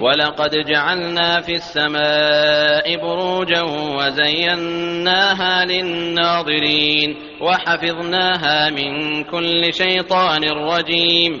ولقد جعلنا في السماء بروجا وزيناها للناظرين وحفظناها من كل شيطان رجيم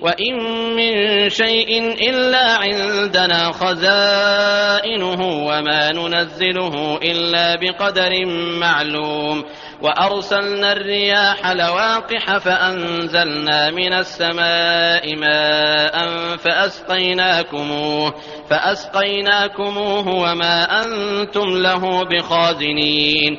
وإن من شيء إلا عندنا خزائنه وما ننزله إلا بقدر معلوم وأرسلنا الرياح لواقح فأنزلنا من السماء ماء فأسقيناكموه فأسقيناكموه وما أنتم له بخازنين